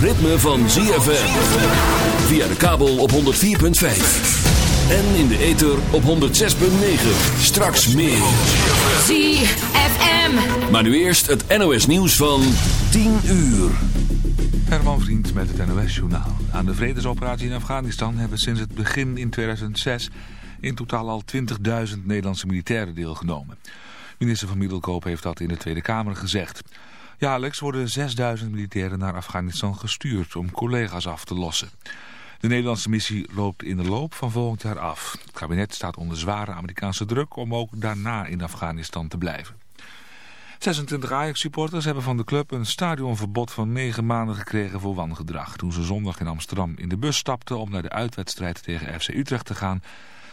Ritme van ZFM. Via de kabel op 104.5. En in de ether op 106.9. Straks meer. ZFM. Maar nu eerst het NOS nieuws van 10 uur. Herman Vriend met het NOS-journaal. Aan de vredesoperatie in Afghanistan hebben sinds het begin in 2006 in totaal al 20.000 Nederlandse militairen deelgenomen. Minister van Middelkoop heeft dat in de Tweede Kamer gezegd. Jaarlijks worden 6000 militairen naar Afghanistan gestuurd om collega's af te lossen. De Nederlandse missie loopt in de loop van volgend jaar af. Het kabinet staat onder zware Amerikaanse druk om ook daarna in Afghanistan te blijven. 26 Ajax-supporters hebben van de club een stadionverbod van 9 maanden gekregen voor wangedrag. Toen ze zondag in Amsterdam in de bus stapten om naar de uitwedstrijd tegen FC Utrecht te gaan,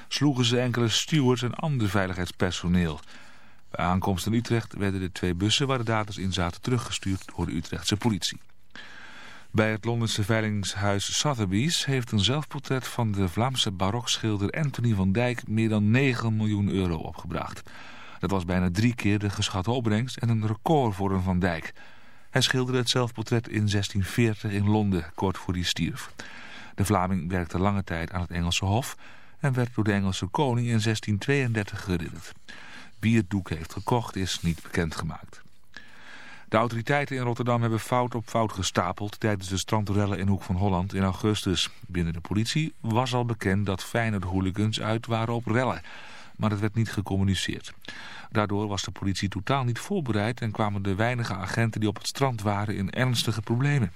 sloegen ze enkele stewards en ander veiligheidspersoneel. Aankomst in Utrecht werden de twee bussen waar de daders in zaten teruggestuurd door de Utrechtse politie. Bij het Londense veilingshuis Sotheby's heeft een zelfportret van de Vlaamse barokschilder Anthony van Dijk meer dan 9 miljoen euro opgebracht. Dat was bijna drie keer de geschatte opbrengst en een record voor een Van Dijk. Hij schilderde het zelfportret in 1640 in Londen, kort voor hij stierf. De Vlaming werkte lange tijd aan het Engelse hof en werd door de Engelse koning in 1632 geridderd. Wie het doek heeft gekocht is niet bekendgemaakt. De autoriteiten in Rotterdam hebben fout op fout gestapeld tijdens de strandrellen in Hoek van Holland in augustus. Binnen de politie was al bekend dat Feyenoord hooligans uit waren op rellen, maar het werd niet gecommuniceerd. Daardoor was de politie totaal niet voorbereid en kwamen de weinige agenten die op het strand waren in ernstige problemen.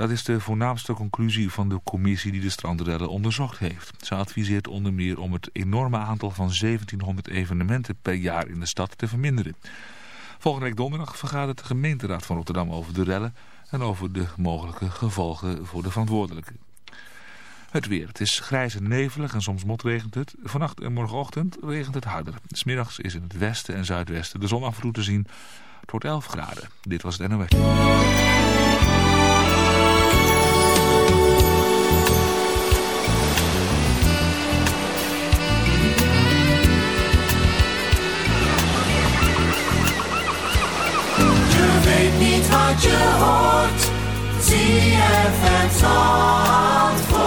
Dat is de voornaamste conclusie van de commissie die de strandrellen onderzocht heeft. Ze adviseert onder meer om het enorme aantal van 1700 evenementen per jaar in de stad te verminderen. Volgende week donderdag vergadert de gemeenteraad van Rotterdam over de rellen en over de mogelijke gevolgen voor de verantwoordelijken. Het weer. Het is grijs en nevelig en soms motregent het. Vannacht en morgenochtend regent het harder. Smiddags is in het westen en zuidwesten de zon af en toe te zien. Het wordt 11 graden. Dit was het NOS. uit je hoort. ZFM Zandvoort.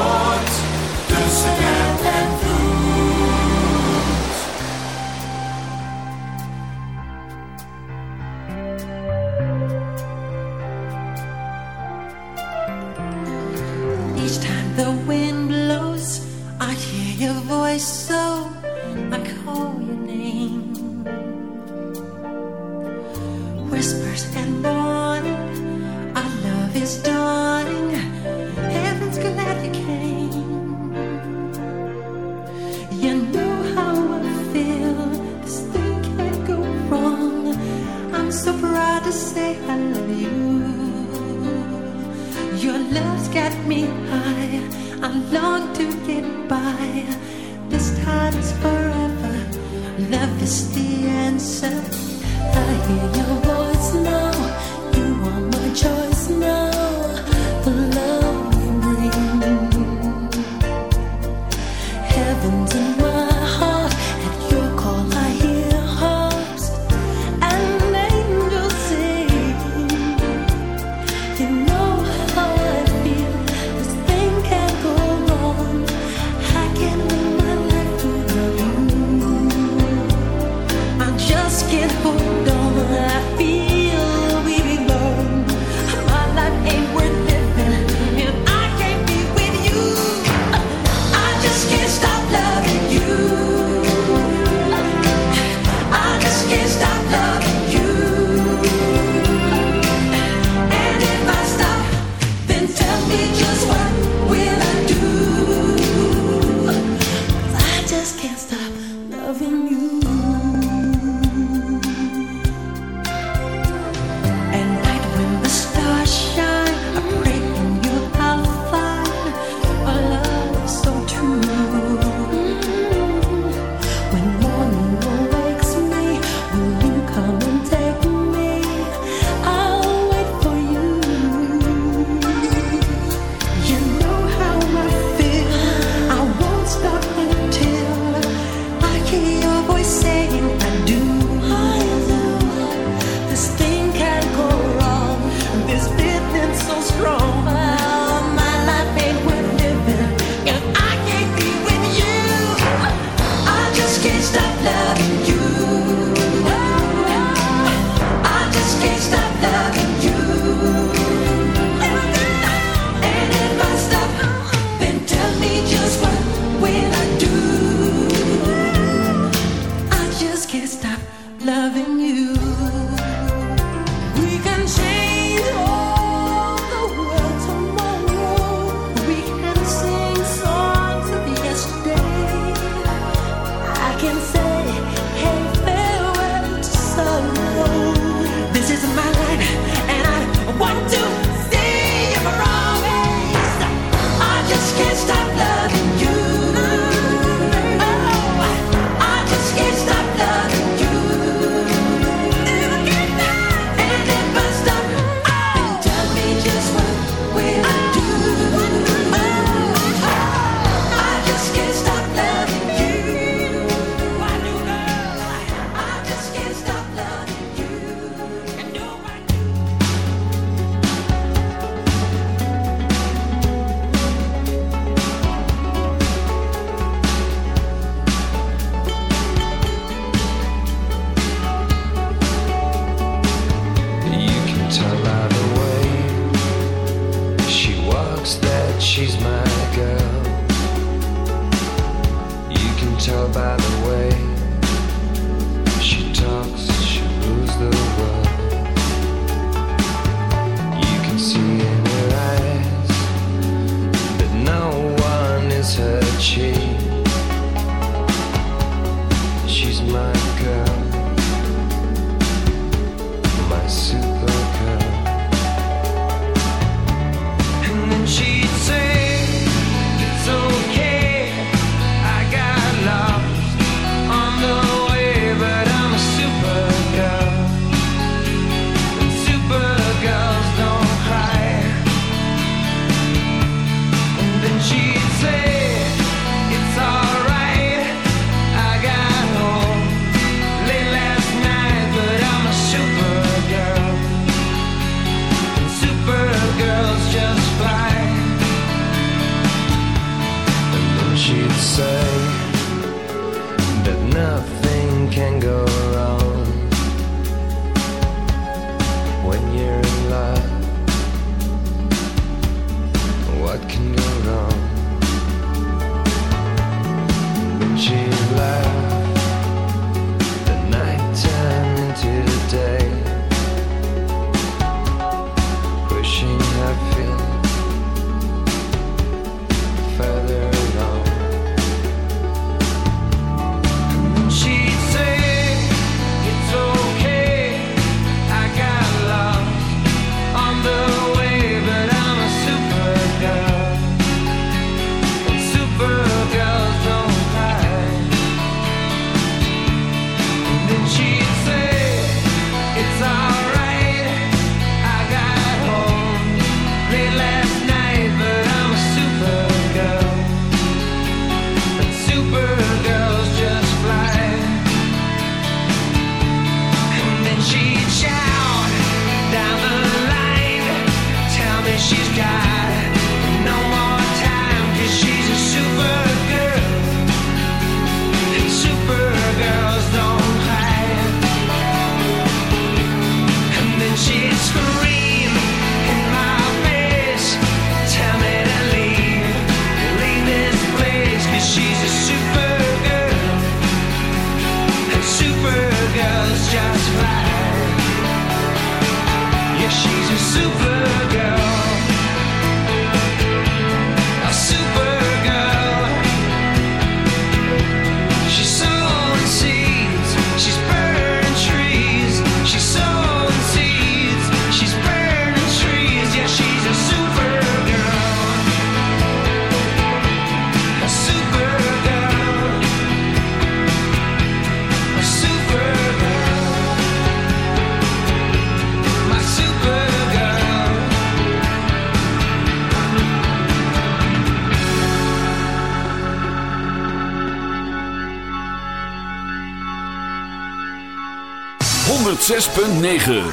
she's my girl. You can tell by 106.9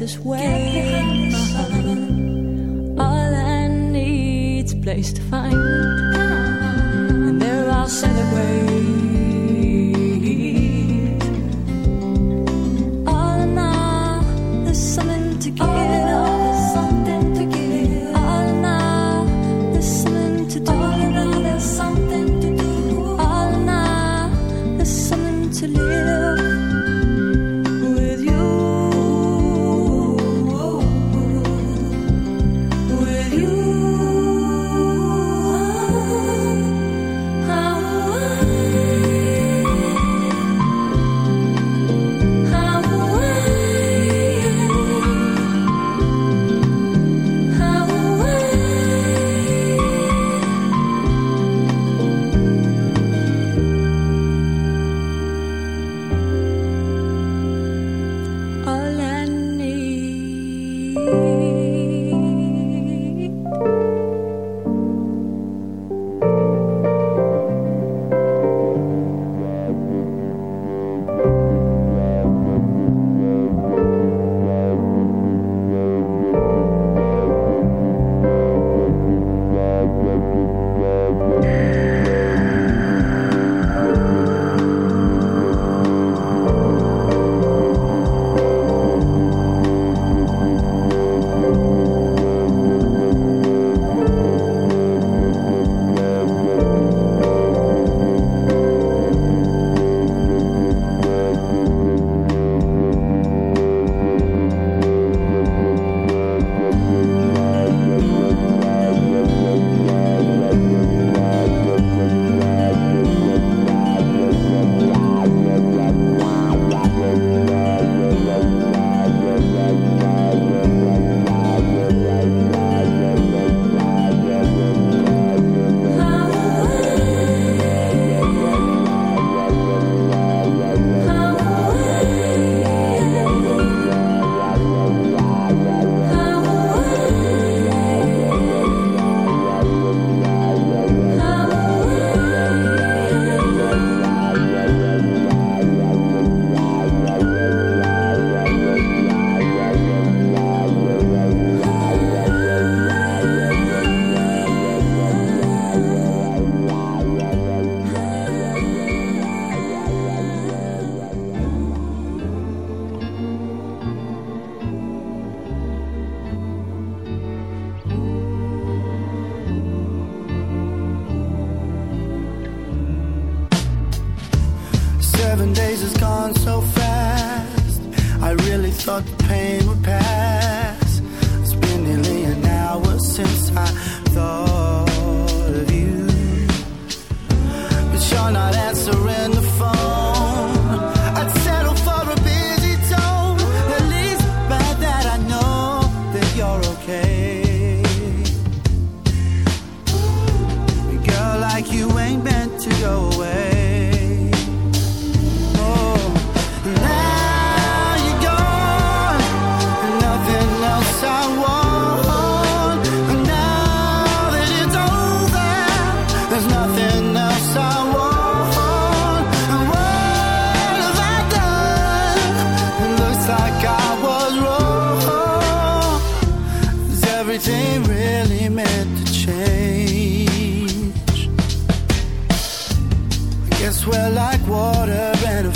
nicest way.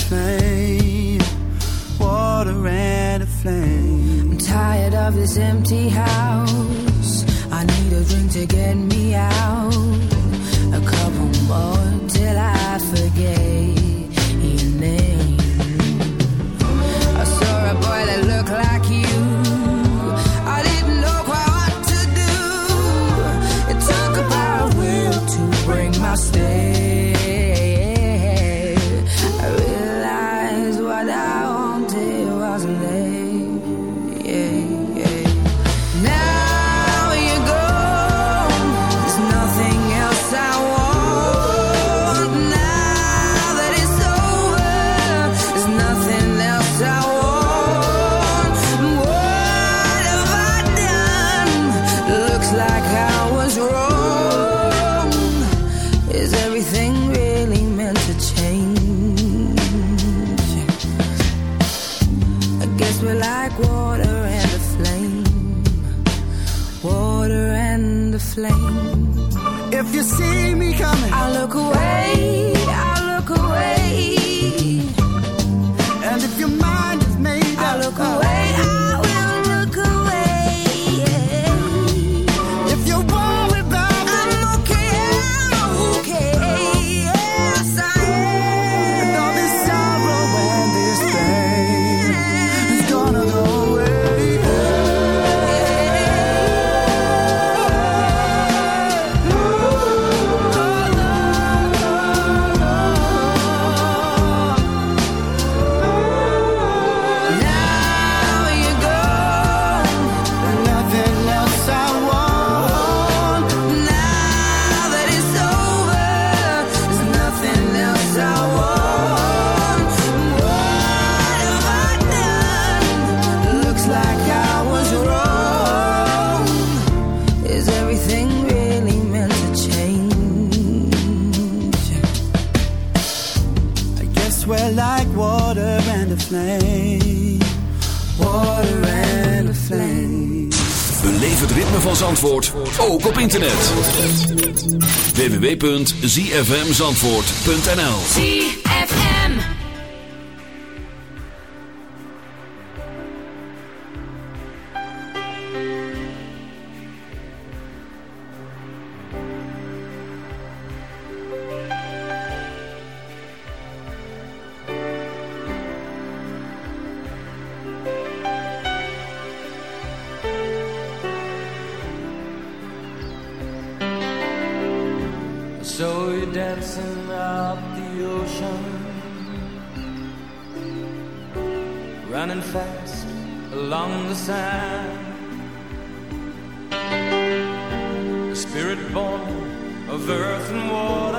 train, water and a flame. I'm tired of this empty house. I need a drink to get me out. www.zfmzandvoort.nl of earth and water,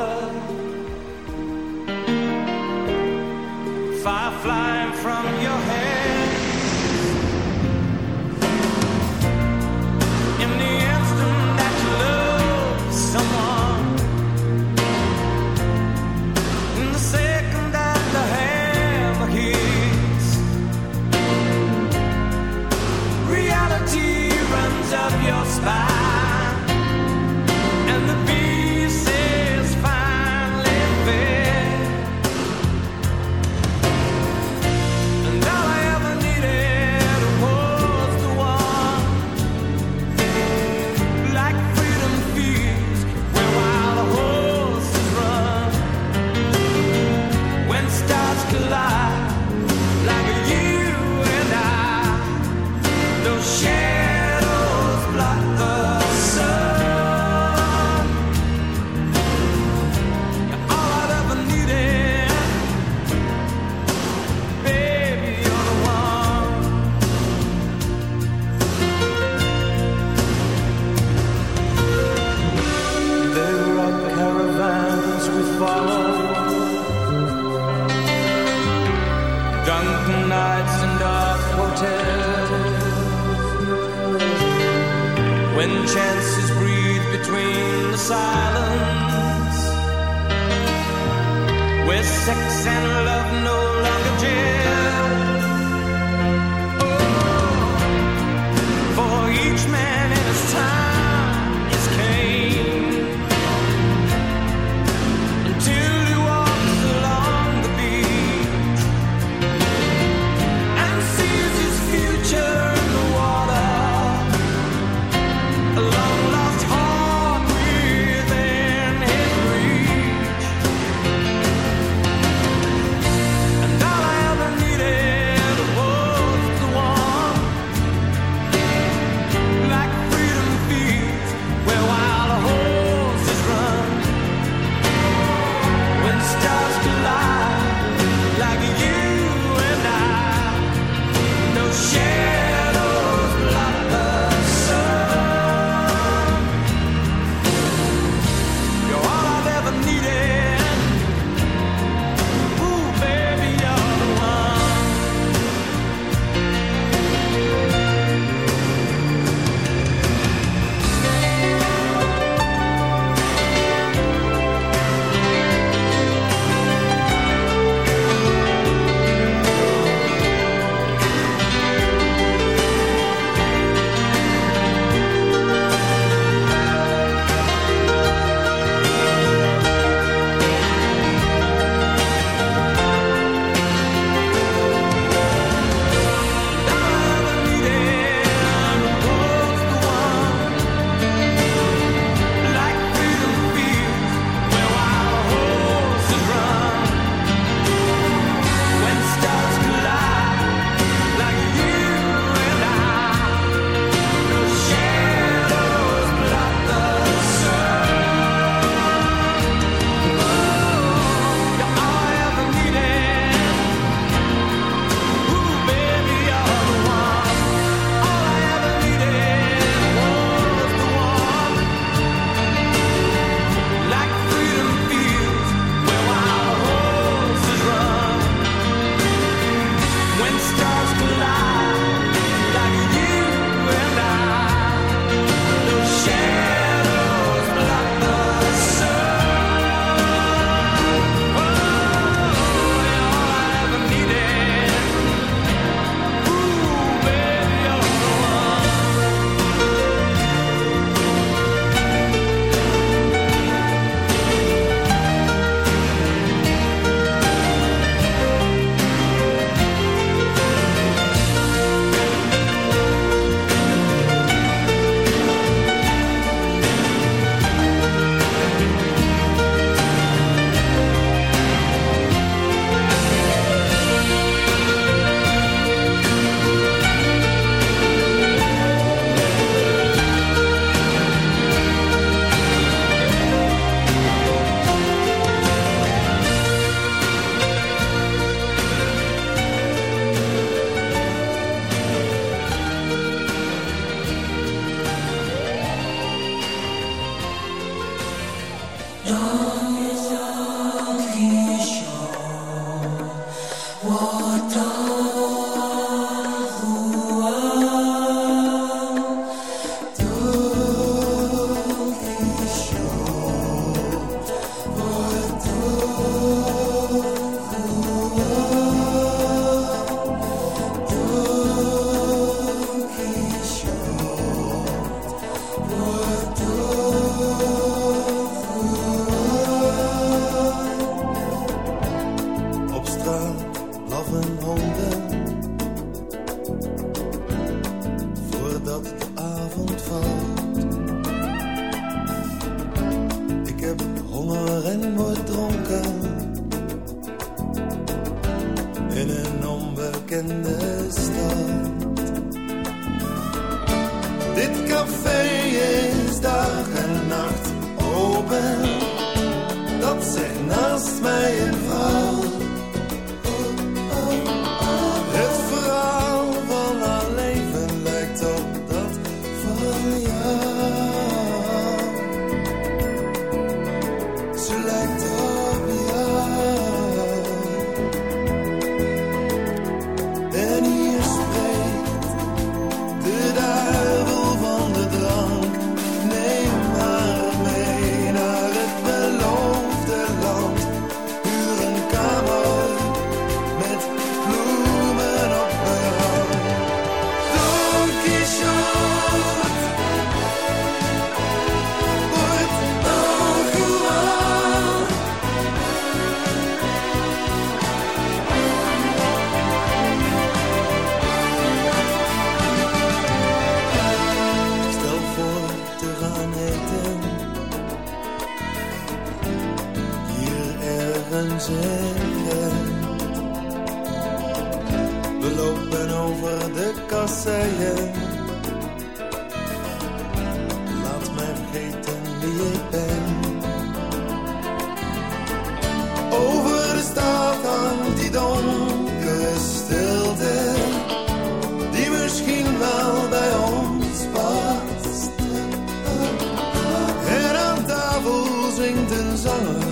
zingt een zanger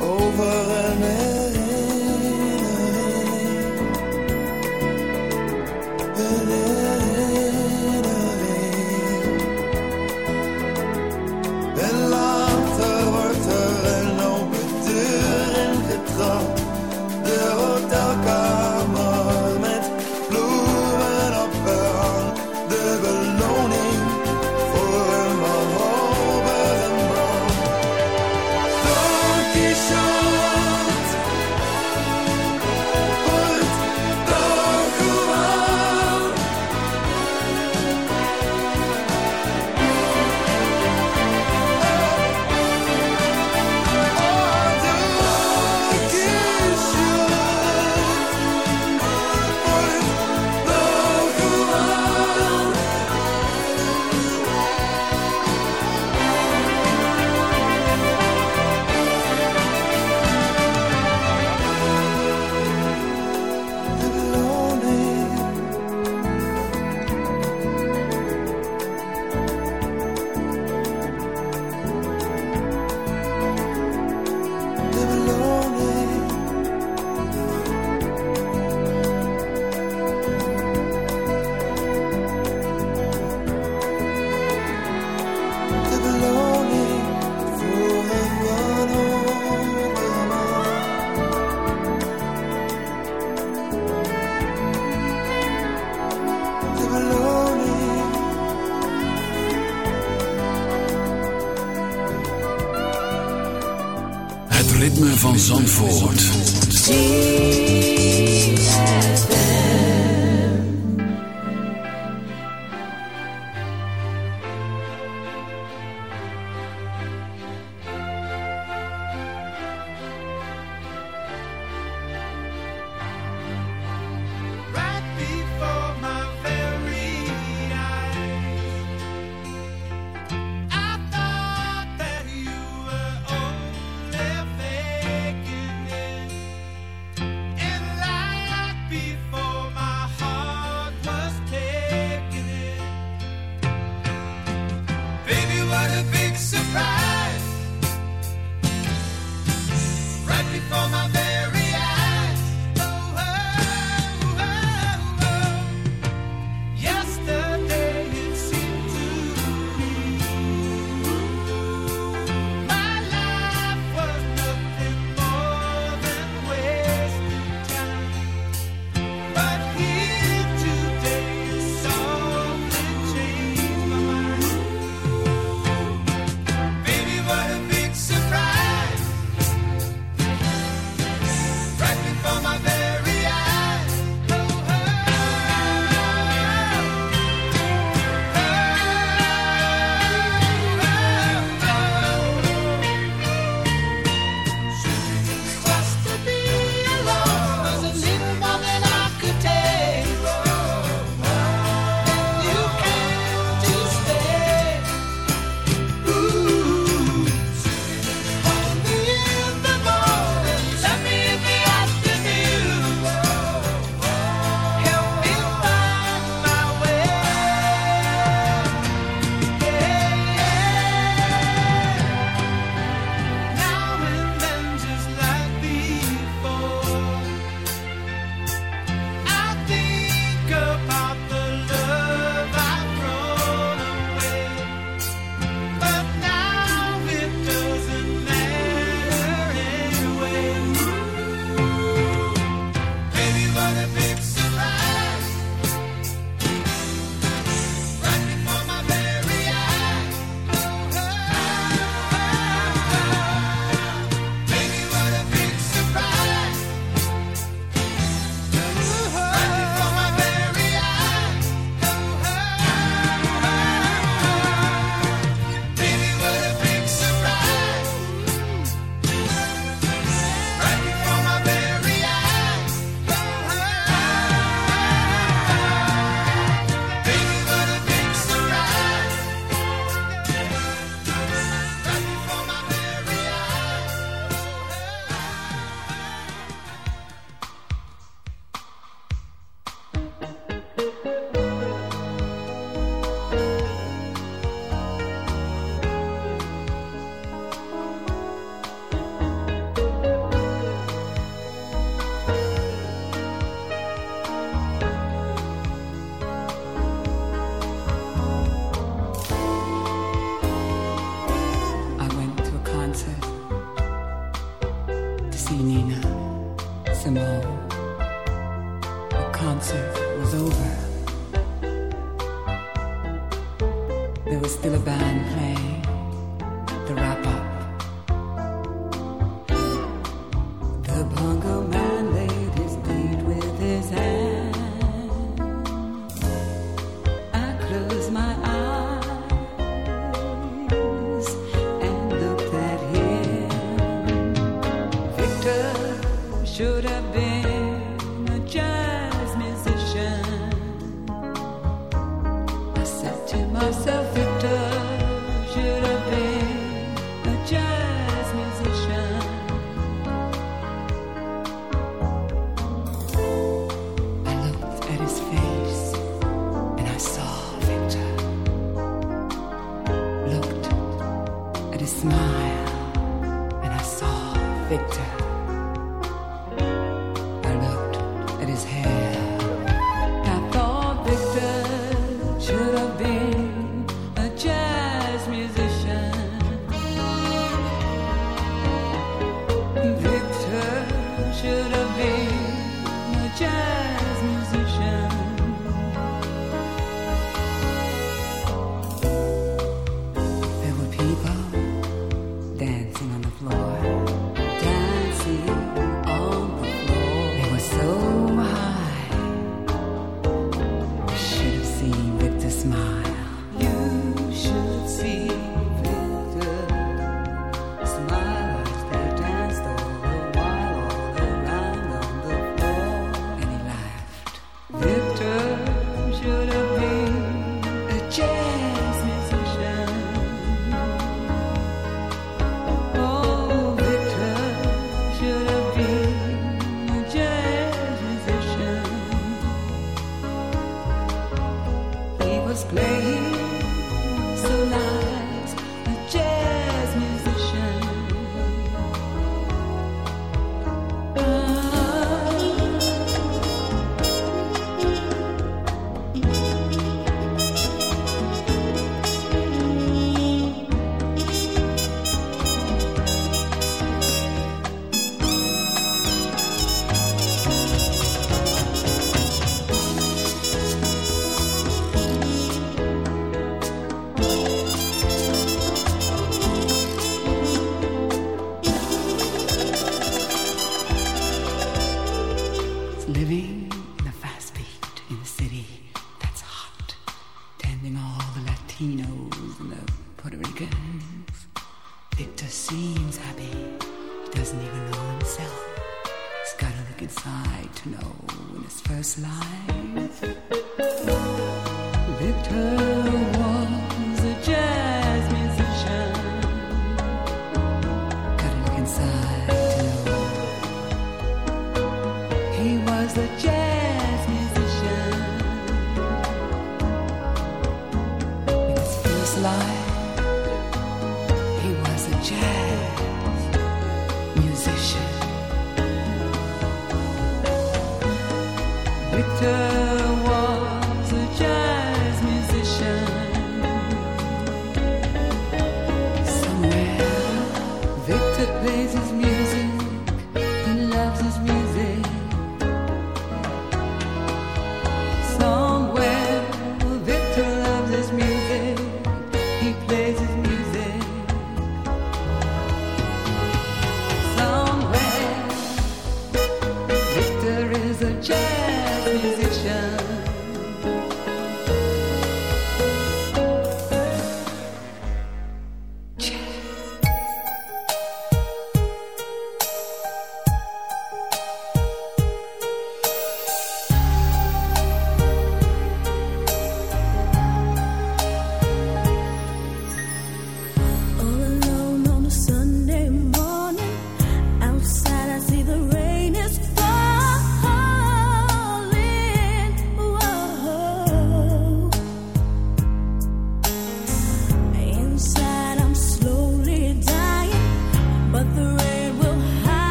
over een herinnering.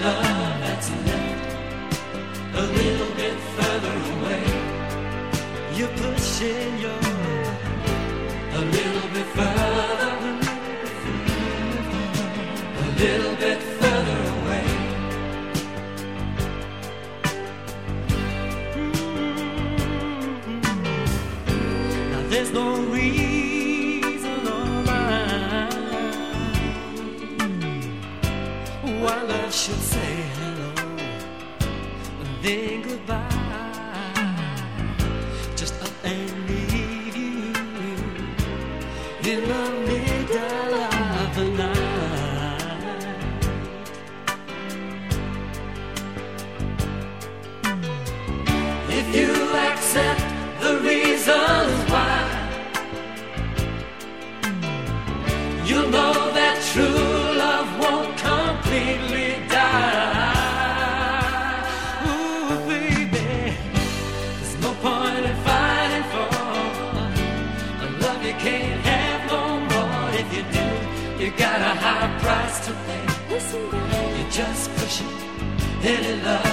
love that's left a little bit further away. You're pushing your love a little bit further, a little bit further away. Now there's no Penny love.